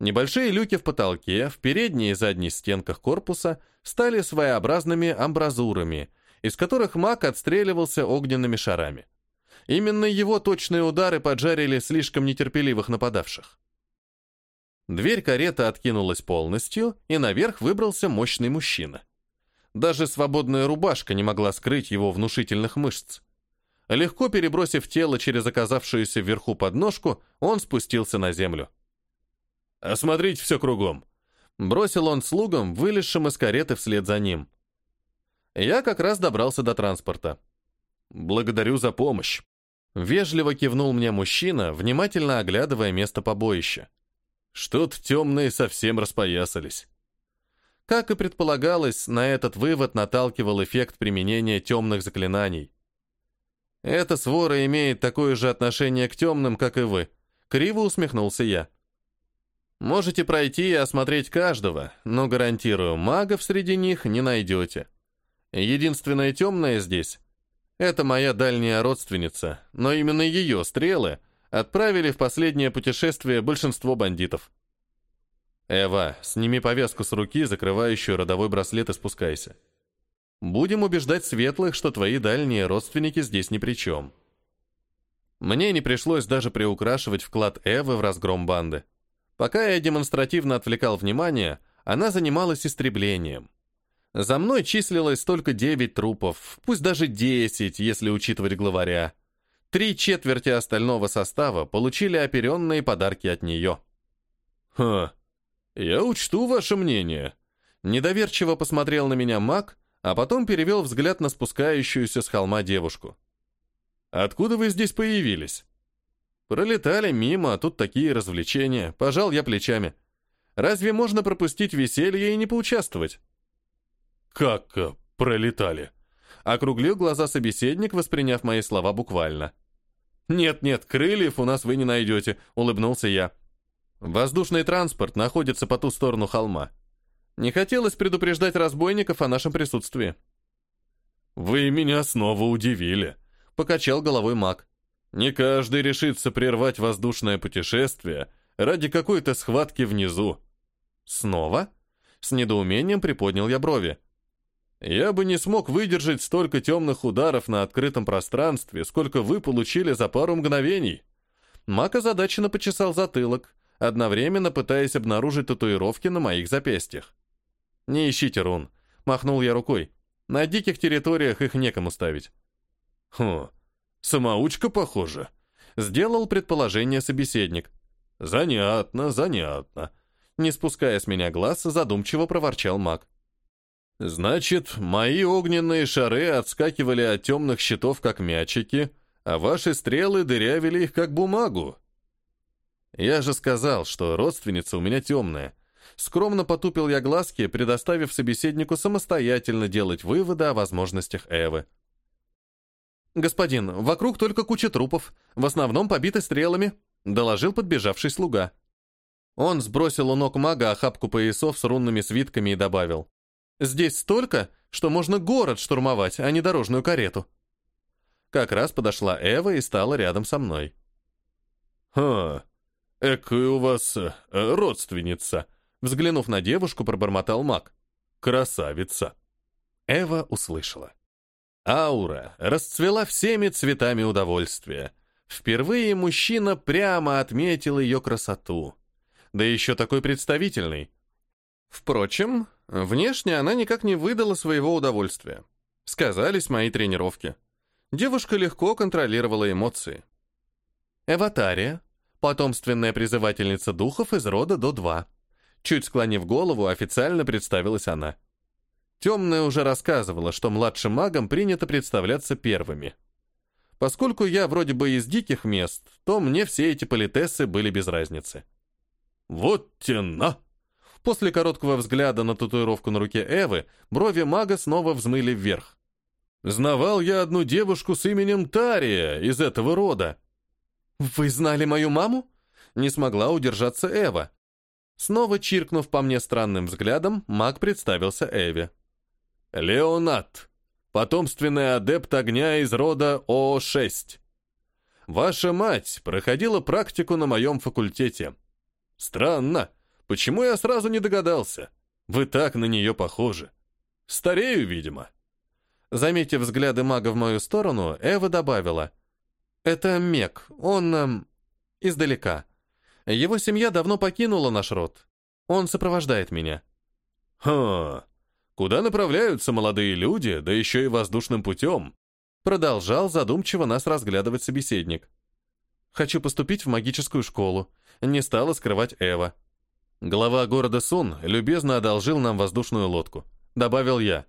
Небольшие люки в потолке, в передней и задней стенках корпуса стали своеобразными амбразурами, из которых маг отстреливался огненными шарами. Именно его точные удары поджарили слишком нетерпеливых нападавших. Дверь кареты откинулась полностью, и наверх выбрался мощный мужчина. Даже свободная рубашка не могла скрыть его внушительных мышц. Легко перебросив тело через оказавшуюся вверху подножку, он спустился на землю. «Осмотрите все кругом», — бросил он слугам, вылезшим из кареты вслед за ним. Я как раз добрался до транспорта. «Благодарю за помощь», Вежливо кивнул мне мужчина, внимательно оглядывая место побоища. Что-то темные совсем распоясались. Как и предполагалось, на этот вывод наталкивал эффект применения темных заклинаний. Эта свора имеет такое же отношение к темным, как и вы. Криво усмехнулся я. Можете пройти и осмотреть каждого, но гарантирую, магов среди них не найдете. Единственное темное здесь это моя дальняя родственница, но именно ее стрелы отправили в последнее путешествие большинство бандитов. Эва, сними повязку с руки, закрывающую родовой браслет, и спускайся. Будем убеждать светлых, что твои дальние родственники здесь ни при чем. Мне не пришлось даже приукрашивать вклад Эвы в разгром банды. Пока я демонстративно отвлекал внимание, она занималась истреблением. За мной числилось только девять трупов, пусть даже десять, если учитывать главаря. Три четверти остального состава получили оперенные подарки от нее. «Ха, я учту ваше мнение». Недоверчиво посмотрел на меня маг, а потом перевел взгляд на спускающуюся с холма девушку. «Откуда вы здесь появились?» «Пролетали мимо, а тут такие развлечения. Пожал я плечами. Разве можно пропустить веселье и не поучаствовать?» «Как э, пролетали?» Округлил глаза собеседник, восприняв мои слова буквально. «Нет-нет, крыльев у нас вы не найдете», — улыбнулся я. «Воздушный транспорт находится по ту сторону холма. Не хотелось предупреждать разбойников о нашем присутствии». «Вы меня снова удивили», — покачал головой маг. «Не каждый решится прервать воздушное путешествие ради какой-то схватки внизу». «Снова?» С недоумением приподнял я брови. Я бы не смог выдержать столько темных ударов на открытом пространстве, сколько вы получили за пару мгновений. Мак озадаченно почесал затылок, одновременно пытаясь обнаружить татуировки на моих запястьях. «Не ищите рун», — махнул я рукой. «На диких территориях их некому ставить». «Хм, самоучка, похоже», — сделал предположение собеседник. «Занятно, занятно». Не спуская с меня глаз, задумчиво проворчал маг. Значит, мои огненные шары отскакивали от темных щитов, как мячики, а ваши стрелы дырявили их, как бумагу. Я же сказал, что родственница у меня темная. Скромно потупил я глазки, предоставив собеседнику самостоятельно делать выводы о возможностях Эвы. «Господин, вокруг только куча трупов, в основном побиты стрелами», — доложил подбежавший слуга. Он сбросил у ног мага охапку поясов с рунными свитками и добавил. Здесь столько, что можно город штурмовать, а не дорожную карету. Как раз подошла Эва и стала рядом со мной. «Ха, экая у вас э, родственница», — взглянув на девушку, пробормотал маг. «Красавица». Эва услышала. Аура расцвела всеми цветами удовольствия. Впервые мужчина прямо отметил ее красоту. Да еще такой представительный. Впрочем, Внешне она никак не выдала своего удовольствия. Сказались мои тренировки. Девушка легко контролировала эмоции. Эватария, потомственная призывательница духов из рода до 2. Чуть склонив голову, официально представилась она. Темная уже рассказывала, что младшим магам принято представляться первыми. Поскольку я вроде бы из диких мест, то мне все эти политессы были без разницы. «Вот тена!» После короткого взгляда на татуировку на руке Эвы, брови мага снова взмыли вверх. «Знавал я одну девушку с именем Тария из этого рода». «Вы знали мою маму?» Не смогла удержаться Эва. Снова чиркнув по мне странным взглядом, маг представился Эве. «Леонат, потомственный адепт огня из рода О6. Ваша мать проходила практику на моем факультете. Странно, Почему я сразу не догадался? Вы так на нее похожи. Старею, видимо». Заметив взгляды мага в мою сторону, Эва добавила. «Это Мек, он... Эм, издалека. Его семья давно покинула наш род. Он сопровождает меня». «Ха, куда направляются молодые люди, да еще и воздушным путем?» Продолжал задумчиво нас разглядывать собеседник. «Хочу поступить в магическую школу», — не стала скрывать Эва. Глава города Сун любезно одолжил нам воздушную лодку. Добавил я.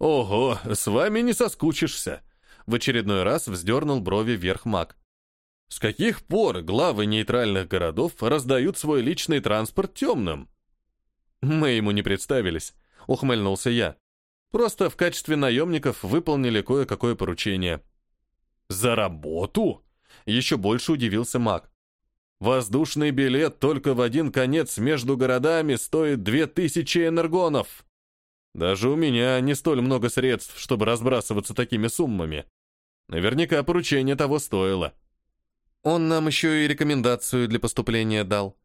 «Ого, с вами не соскучишься!» В очередной раз вздернул брови вверх маг. «С каких пор главы нейтральных городов раздают свой личный транспорт темным?» «Мы ему не представились», — ухмыльнулся я. «Просто в качестве наемников выполнили кое-какое поручение». «За работу?» — еще больше удивился маг. Воздушный билет только в один конец между городами стоит две тысячи энергонов. Даже у меня не столь много средств, чтобы разбрасываться такими суммами. Наверняка поручение того стоило. Он нам еще и рекомендацию для поступления дал.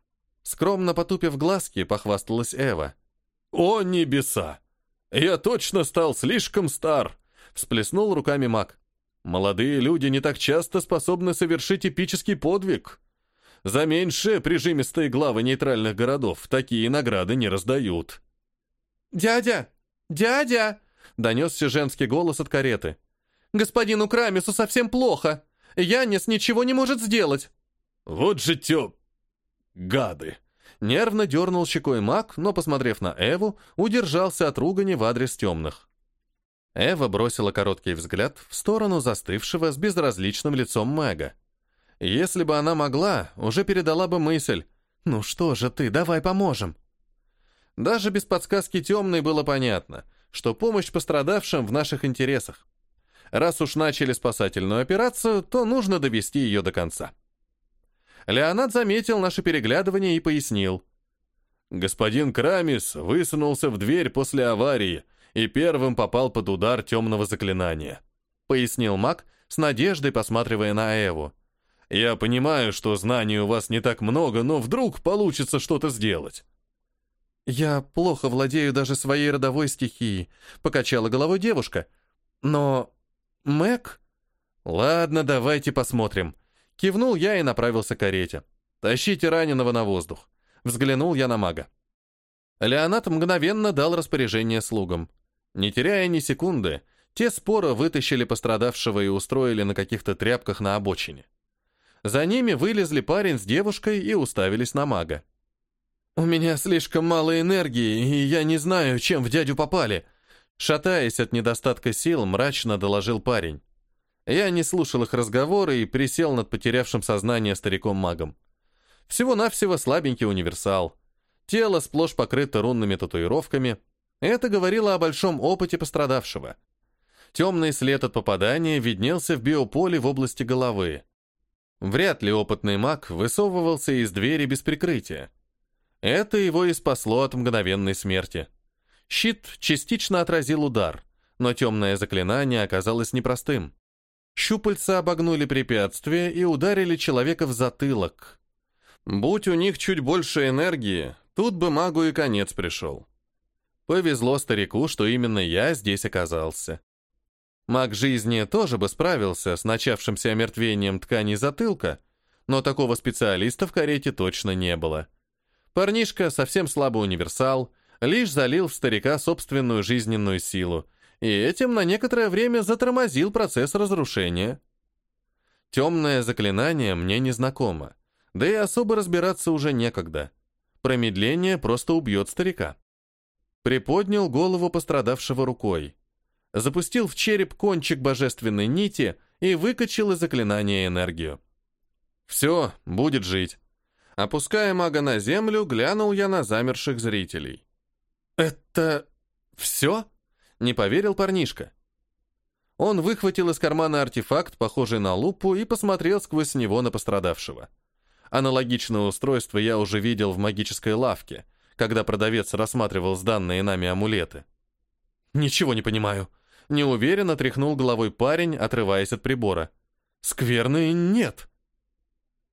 Скромно потупив глазки, похвасталась Эва. «О, небеса! Я точно стал слишком стар!» Всплеснул руками маг. «Молодые люди не так часто способны совершить эпический подвиг. За меньшие прижимистые главы нейтральных городов такие награды не раздают. «Дядя! «Дядя!» — донесся женский голос от кареты. «Господину Крамису совсем плохо. Янис ничего не может сделать». «Вот же тё... гады!» Нервно дернул щекой маг, но, посмотрев на Эву, удержался от ругани в адрес темных. Эва бросила короткий взгляд в сторону застывшего с безразличным лицом мага. Если бы она могла, уже передала бы мысль «Ну что же ты, давай поможем». Даже без подсказки темной было понятно, что помощь пострадавшим в наших интересах. Раз уж начали спасательную операцию, то нужно довести ее до конца. Леонард заметил наше переглядывание и пояснил. Господин Крамис высунулся в дверь после аварии и первым попал под удар темного заклинания. Пояснил маг, с надеждой посматривая на Эву. Я понимаю, что знаний у вас не так много, но вдруг получится что-то сделать. «Я плохо владею даже своей родовой стихией», — покачала головой девушка. «Но... Мэг...» «Ладно, давайте посмотрим». Кивнул я и направился к карете. «Тащите раненого на воздух». Взглянул я на мага. Леонат мгновенно дал распоряжение слугам. Не теряя ни секунды, те споро вытащили пострадавшего и устроили на каких-то тряпках на обочине. За ними вылезли парень с девушкой и уставились на мага. «У меня слишком мало энергии, и я не знаю, чем в дядю попали», Шатаясь от недостатка сил, мрачно доложил парень. Я не слушал их разговоры и присел над потерявшим сознание стариком-магом. Всего-навсего слабенький универсал. Тело сплошь покрыто рунными татуировками. Это говорило о большом опыте пострадавшего. Темный след от попадания виднелся в биополе в области головы. Вряд ли опытный маг высовывался из двери без прикрытия. Это его и спасло от мгновенной смерти. Щит частично отразил удар, но темное заклинание оказалось непростым. Щупальца обогнули препятствие и ударили человека в затылок. Будь у них чуть больше энергии, тут бы магу и конец пришел. Повезло старику, что именно я здесь оказался. Маг жизни тоже бы справился с начавшимся омертвением ткани затылка, но такого специалиста в карете точно не было. Парнишка совсем слабый универсал, лишь залил в старика собственную жизненную силу, и этим на некоторое время затормозил процесс разрушения. Темное заклинание мне незнакомо, да и особо разбираться уже некогда. Промедление просто убьет старика. Приподнял голову пострадавшего рукой. Запустил в череп кончик божественной нити и выкачал из заклинания энергию. Все, будет жить. Опуская мага на землю, глянул я на замерших зрителей. «Это... все?» — не поверил парнишка. Он выхватил из кармана артефакт, похожий на лупу, и посмотрел сквозь него на пострадавшего. Аналогичное устройство я уже видел в магической лавке, когда продавец рассматривал сданные нами амулеты. «Ничего не понимаю», — неуверенно тряхнул головой парень, отрываясь от прибора. «Скверный нет».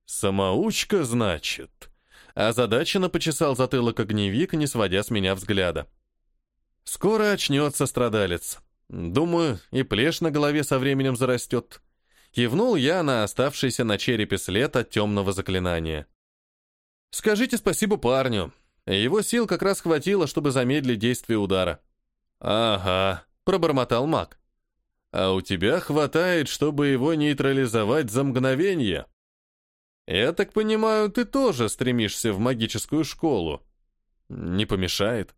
«Самоучка, значит?» Озадаченно почесал затылок огневик, не сводя с меня взгляда. «Скоро очнется страдалец. Думаю, и плешь на голове со временем зарастет». Кивнул я на оставшийся на черепе след от темного заклинания. «Скажите спасибо парню. Его сил как раз хватило, чтобы замедлить действие удара». «Ага», — пробормотал маг. «А у тебя хватает, чтобы его нейтрализовать за мгновение?» «Я так понимаю, ты тоже стремишься в магическую школу?» «Не помешает».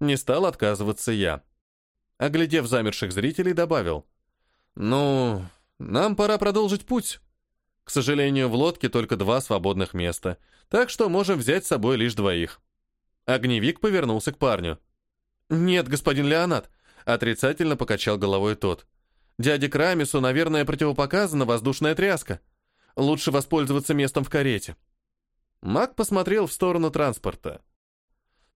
Не стал отказываться я. Оглядев замерших зрителей, добавил. «Ну, нам пора продолжить путь. К сожалению, в лодке только два свободных места, так что можем взять с собой лишь двоих». Огневик повернулся к парню. «Нет, господин Леонат», — отрицательно покачал головой тот. «Дяде Крамису, наверное, противопоказана воздушная тряска». Лучше воспользоваться местом в карете. Маг посмотрел в сторону транспорта.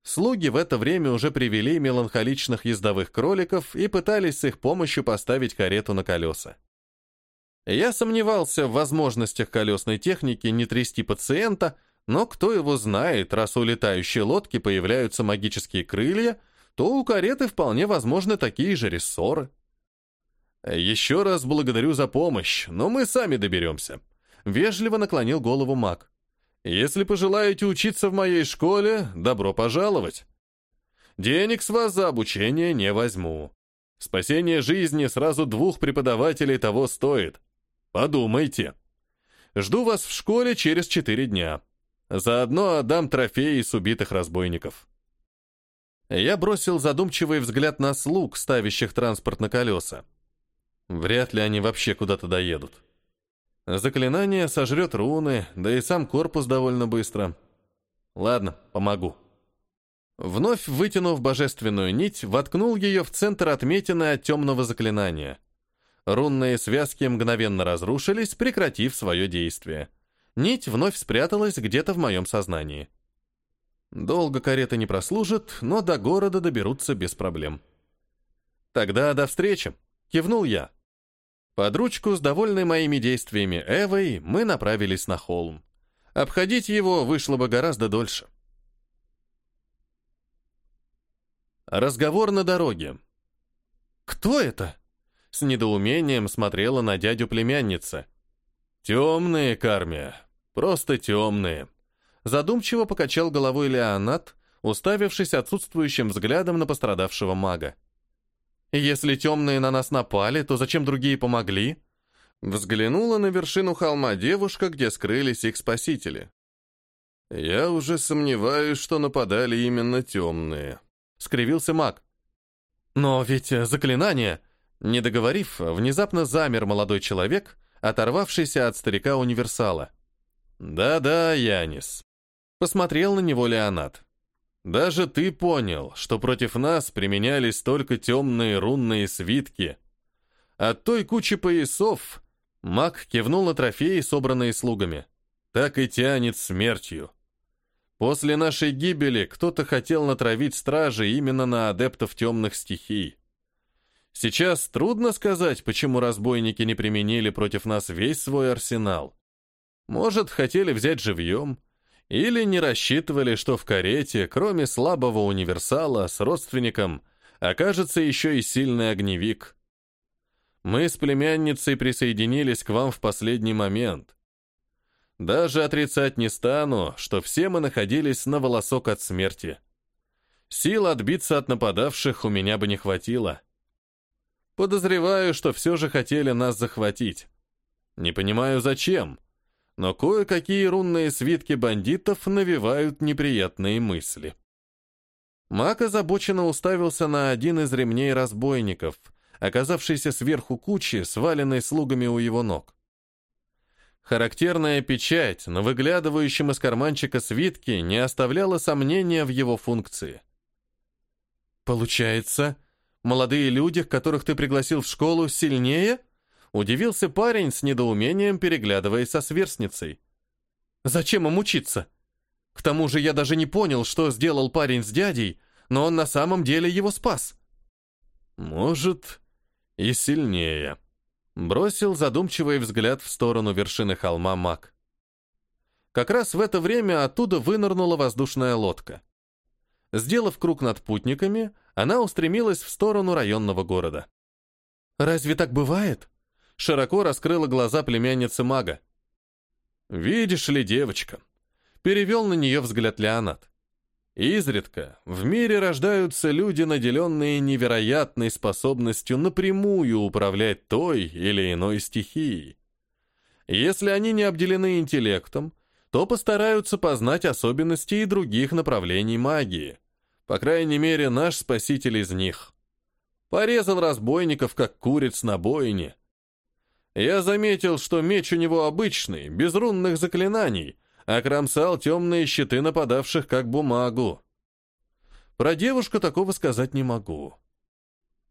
Слуги в это время уже привели меланхоличных ездовых кроликов и пытались с их помощью поставить карету на колеса. Я сомневался в возможностях колесной техники не трясти пациента, но кто его знает, раз у летающей лодки появляются магические крылья, то у кареты вполне возможны такие же рессоры. Еще раз благодарю за помощь, но мы сами доберемся. Вежливо наклонил голову маг. «Если пожелаете учиться в моей школе, добро пожаловать!» Денег с вас за обучение не возьму. Спасение жизни сразу двух преподавателей того стоит. Подумайте. Жду вас в школе через четыре дня. Заодно отдам трофеи с убитых разбойников. Я бросил задумчивый взгляд на слуг, ставящих транспорт на колеса. Вряд ли они вообще куда-то доедут. Заклинание сожрет руны, да и сам корпус довольно быстро. Ладно, помогу. Вновь вытянув божественную нить, воткнул ее в центр отметины от темного заклинания. Рунные связки мгновенно разрушились, прекратив свое действие. Нить вновь спряталась где-то в моем сознании. Долго карета не прослужит, но до города доберутся без проблем. «Тогда до встречи!» — кивнул я. Под ручку с довольной моими действиями Эвой мы направились на холм. Обходить его вышло бы гораздо дольше. Разговор на дороге. «Кто это?» С недоумением смотрела на дядю племянница. «Темные, Кармия. Просто темные». Задумчиво покачал головой Леонат, уставившись отсутствующим взглядом на пострадавшего мага. «Если темные на нас напали, то зачем другие помогли?» Взглянула на вершину холма девушка, где скрылись их спасители. «Я уже сомневаюсь, что нападали именно темные», — скривился маг. «Но ведь э, заклинание...» Не договорив, внезапно замер молодой человек, оторвавшийся от старика-универсала. «Да-да, Янис». Посмотрел на него Леонат. «Даже ты понял, что против нас применялись только темные рунные свитки. От той кучи поясов Маг кивнул на трофеи, собранные слугами. Так и тянет смертью. После нашей гибели кто-то хотел натравить стражи именно на адептов темных стихий. Сейчас трудно сказать, почему разбойники не применили против нас весь свой арсенал. Может, хотели взять живьем, или не рассчитывали, что в карете, кроме слабого универсала с родственником, окажется еще и сильный огневик. Мы с племянницей присоединились к вам в последний момент. Даже отрицать не стану, что все мы находились на волосок от смерти. Сил отбиться от нападавших у меня бы не хватило. Подозреваю, что все же хотели нас захватить. Не понимаю, зачем, но кое-какие рунные свитки бандитов навевают неприятные мысли. Мак озабоченно уставился на один из ремней разбойников — оказавшийся сверху кучи, сваленной слугами у его ног. Характерная печать на выглядывающем из карманчика свитке не оставляла сомнения в его функции. «Получается, молодые люди, которых ты пригласил в школу, сильнее?» Удивился парень с недоумением, переглядываясь со сверстницей. «Зачем им учиться? К тому же я даже не понял, что сделал парень с дядей, но он на самом деле его спас». «Может, и сильнее. Бросил задумчивый взгляд в сторону вершины холма маг. Как раз в это время оттуда вынырнула воздушная лодка. Сделав круг над путниками, она устремилась в сторону районного города. «Разве так бывает?» Широко раскрыла глаза племянницы мага. «Видишь ли, девочка?» Перевел на нее взгляд Леонат. Изредка в мире рождаются люди, наделенные невероятной способностью напрямую управлять той или иной стихией. Если они не обделены интеллектом, то постараются познать особенности и других направлений магии. По крайней мере, наш спаситель из них. Порезал разбойников, как куриц на бойне. Я заметил, что меч у него обычный, без рунных заклинаний, окромсал темные щиты нападавших как бумагу. Про девушку такого сказать не могу.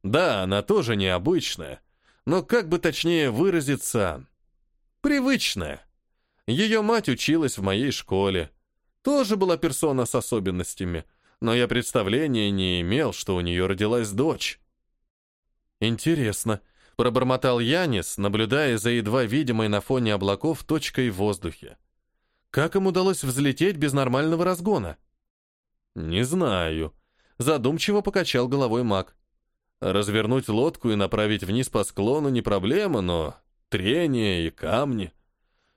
Да, она тоже необычная, но как бы точнее выразиться, привычная. Ее мать училась в моей школе. Тоже была персона с особенностями, но я представления не имел, что у нее родилась дочь. Интересно, пробормотал Янис, наблюдая за едва видимой на фоне облаков точкой в воздухе. Как им удалось взлететь без нормального разгона? Не знаю. Задумчиво покачал головой маг. Развернуть лодку и направить вниз по склону не проблема, но трение и камни.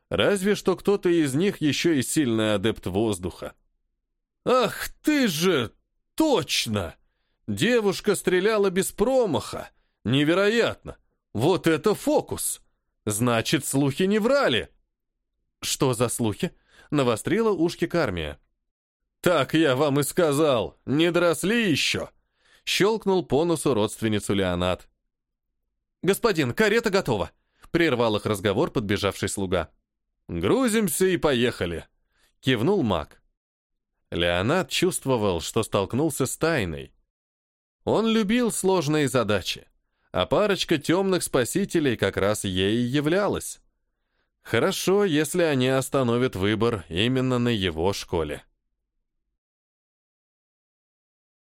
Разве что кто-то из них еще и сильный адепт воздуха. «Ах ты же! Точно!» Девушка стреляла без промаха. Невероятно! Вот это фокус! Значит, слухи не врали!» «Что за слухи?» — навострила ушки Кармия. «Так я вам и сказал, не доросли еще!» — щелкнул по носу родственницу Леонат. «Господин, карета готова!» — прервал их разговор подбежавший слуга. «Грузимся и поехали!» — кивнул маг. Леонат чувствовал, что столкнулся с тайной. Он любил сложные задачи, а парочка темных спасителей как раз ей и являлась. Хорошо, если они остановят выбор именно на его школе.